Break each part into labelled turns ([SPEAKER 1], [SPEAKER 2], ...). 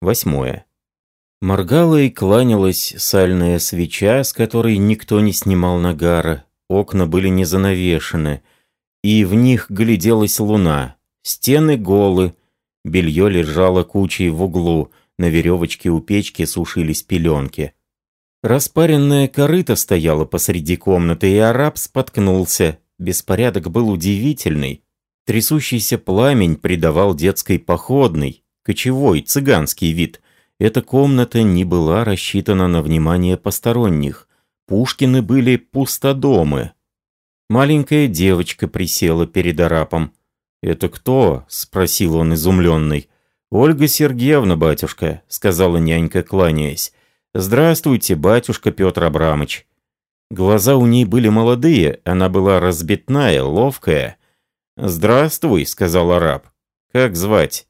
[SPEAKER 1] Восьмое. Моргала и кланялась сальная свеча, с которой никто не снимал нагара. Окна были не занавешены, и в них гляделась луна. Стены голы, белье лежало кучей в углу, на веревочке у печки сушились пеленки. Распаренная корыта стояла посреди комнаты, и араб споткнулся. Беспорядок был удивительный. Трясущийся пламень придавал детской походный, кочевой, цыганский вид – эта комната не была рассчитана на внимание посторонних. Пушкины были пустодомы. Маленькая девочка присела перед арапом. «Это кто?» — спросил он изумленный. «Ольга Сергеевна, батюшка», — сказала нянька, кланяясь. «Здравствуйте, батюшка Петр Абрамыч». Глаза у ней были молодые, она была разбитная, ловкая. «Здравствуй», — сказал араб. «Как звать?»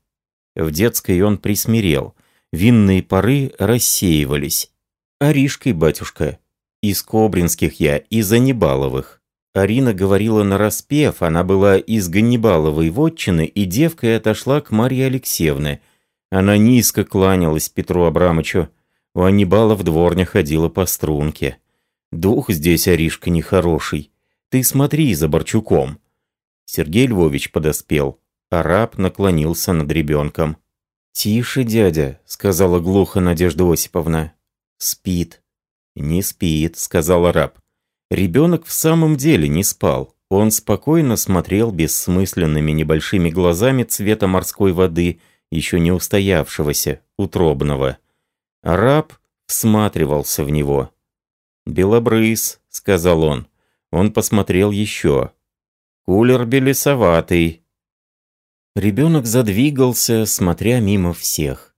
[SPEAKER 1] В детской он присмирел винные пары рассеивались. «Аришкой, батюшка. Из Кобринских я, из Анибаловых». Арина говорила нараспев, она была из Ганнибаловой вотчины, и девкой отошла к Марье Алексеевне. Она низко кланялась Петру Абрамычу. У Аннибала в дворне ходила по струнке. «Дух здесь, Аришка, нехороший. Ты смотри за Борчуком». Сергей Львович подоспел. Араб наклонился над ребенком. «Тише, дядя», — сказала глухо Надежда Осиповна. «Спит». «Не спит», — сказал араб. Ребенок в самом деле не спал. Он спокойно смотрел бессмысленными небольшими глазами цвета морской воды, еще не устоявшегося, утробного. Араб всматривался в него. «Белобрыс», — сказал он. Он посмотрел еще. «Кулер белесоватый, Ребенок задвигался, смотря мимо всех.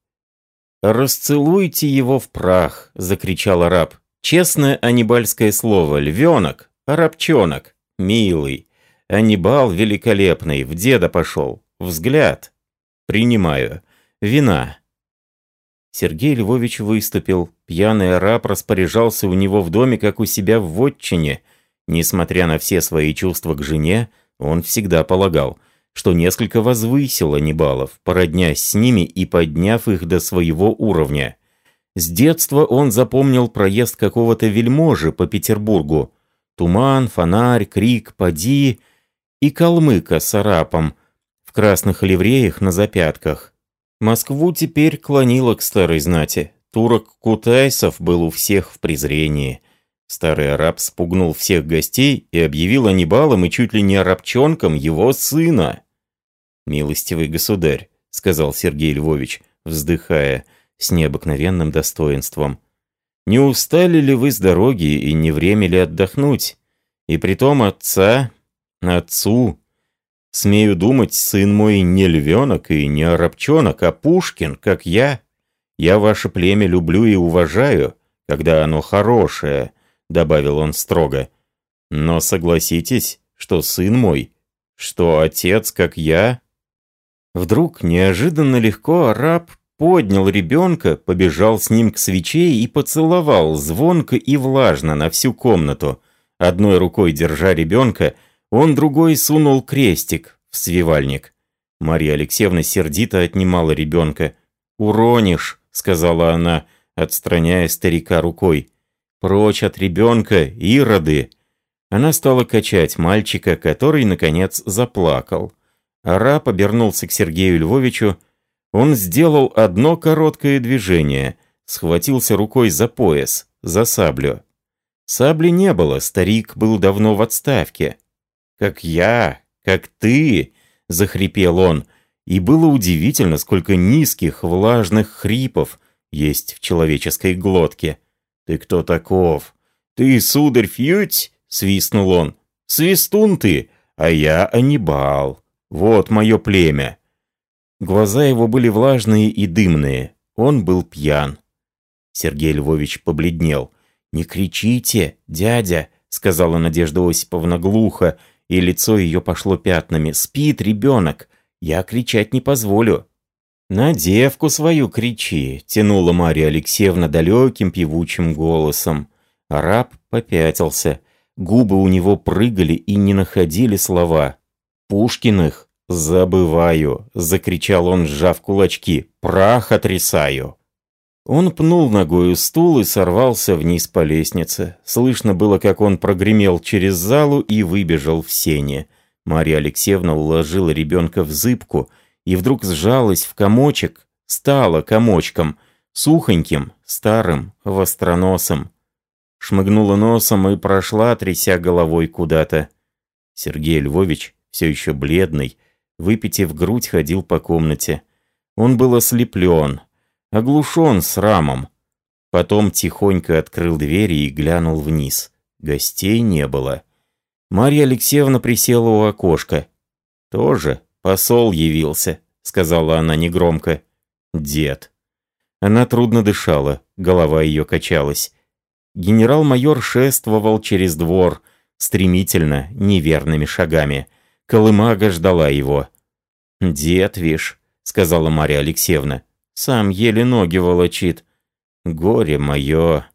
[SPEAKER 1] «Расцелуйте его в прах!» — закричал араб. «Честное анибальское слово. Львенок, арабчонок, милый. Анибал великолепный, в деда пошел. Взгляд. Принимаю. Вина». Сергей Львович выступил. Пьяный араб распоряжался у него в доме, как у себя в вотчине. Несмотря на все свои чувства к жене, он всегда полагал — что несколько возвысило Небалов, породнясь с ними и подняв их до своего уровня. С детства он запомнил проезд какого-то вельможи по Петербургу. Туман, фонарь, крик, поди и калмыка с арапом в красных ливреях на запятках. Москву теперь клонило к старой знати. Турок Кутайсов был у всех в презрении. Старый араб спугнул всех гостей и объявил Анибалом и чуть ли не арабчонком его сына. «Милостивый государь», — сказал Сергей Львович, вздыхая с необыкновенным достоинством. «Не устали ли вы с дороги и не время ли отдохнуть? И притом отца, отцу. Смею думать, сын мой не львенок и не арабчонок, а Пушкин, как я. Я ваше племя люблю и уважаю, когда оно хорошее» добавил он строго. «Но согласитесь, что сын мой, что отец, как я...» Вдруг неожиданно легко араб поднял ребенка, побежал с ним к свече и поцеловал звонко и влажно на всю комнату. Одной рукой держа ребенка, он другой сунул крестик в свивальник. Марья Алексеевна сердито отнимала ребенка. «Уронишь», — сказала она, отстраняя старика рукой. Прочь от ребенка, ироды!» Она стала качать мальчика, который, наконец, заплакал. Араб обернулся к Сергею Львовичу. Он сделал одно короткое движение, схватился рукой за пояс, за саблю. Сабли не было, старик был давно в отставке. «Как я, как ты!» — захрипел он. И было удивительно, сколько низких, влажных хрипов есть в человеческой глотке. «Ты кто таков?» «Ты, сударь, фьють?» — свистнул он. «Свистун ты, а я Анибал. Вот мое племя». Глаза его были влажные и дымные. Он был пьян. Сергей Львович побледнел. «Не кричите, дядя!» — сказала Надежда Осиповна глухо, и лицо ее пошло пятнами. «Спит ребенок! Я кричать не позволю!» «На девку свою кричи!» — тянула Марья Алексеевна далеким певучим голосом. Араб попятился. Губы у него прыгали и не находили слова. «Пушкиных забываю!» — закричал он, сжав кулачки. прах отрисаю». Он пнул ногою стул и сорвался вниз по лестнице. Слышно было, как он прогремел через залу и выбежал в сене. Марья Алексеевна уложила ребенка в зыбку и вдруг сжалась в комочек, стала комочком, сухоньким, старым, востроносым. Шмыгнула носом и прошла, тряся головой куда-то. Сергей Львович, все еще бледный, выпитив грудь, ходил по комнате. Он был ослеплен, оглушен с рамом. Потом тихонько открыл двери и глянул вниз. Гостей не было. Марья Алексеевна присела у окошка. «Тоже посол явился», — сказала она негромко. «Дед». Она трудно дышала, голова ее качалась. Генерал-майор шествовал через двор, стремительно, неверными шагами. Колымага ждала его. «Дед, вишь», — сказала Марья Алексеевна, — «сам еле ноги волочит. Горе мое».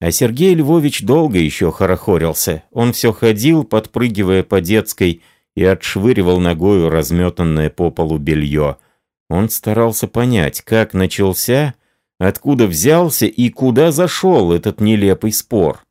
[SPEAKER 1] А Сергей Львович долго еще хорохорился. Он все ходил, подпрыгивая по детской, и отшвыривал ногою разметанное по полу белье. Он старался понять, как начался, откуда взялся и куда зашел этот нелепый спор.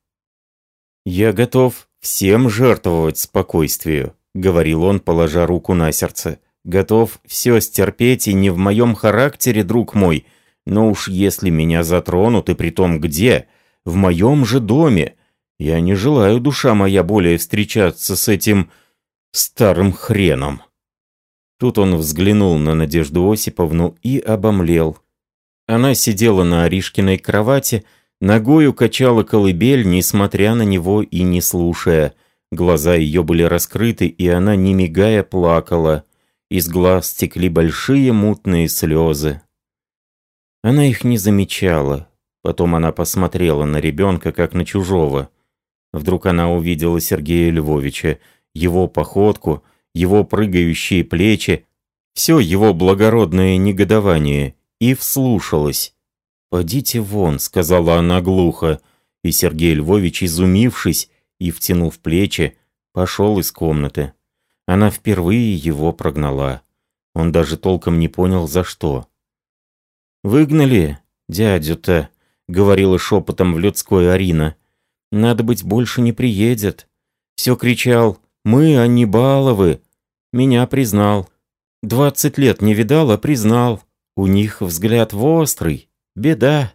[SPEAKER 1] «Я готов всем жертвовать спокойствию», — говорил он, положа руку на сердце. «Готов все стерпеть и не в моем характере, друг мой, но уж если меня затронут, и при том где...» в моем же доме. Я не желаю, душа моя, более встречаться с этим старым хреном». Тут он взглянул на Надежду Осиповну и обомлел. Она сидела на Аришкиной кровати, ногою качала колыбель, несмотря на него и не слушая. Глаза ее были раскрыты, и она, не мигая, плакала. Из глаз текли большие мутные слезы. Она их не замечала, Потом она посмотрела на ребенка, как на чужого. Вдруг она увидела Сергея Львовича, его походку, его прыгающие плечи, все его благородное негодование, и вслушалась. «Подите вон», — сказала она глухо, и Сергей Львович, изумившись и втянув плечи, пошел из комнаты. Она впервые его прогнала. Он даже толком не понял, за что. «Выгнали дядю-то», говорила шепотом в людской Арина. «Надо быть, больше не приедет». Все кричал «Мы, Аннибаловы!» Меня признал. Двадцать лет не видал, а признал. У них взгляд вострый. Беда.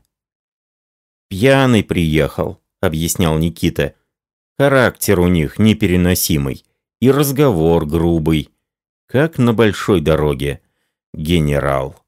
[SPEAKER 1] «Пьяный приехал», — объяснял Никита. «Характер у них непереносимый. И разговор грубый. Как на большой дороге. Генерал».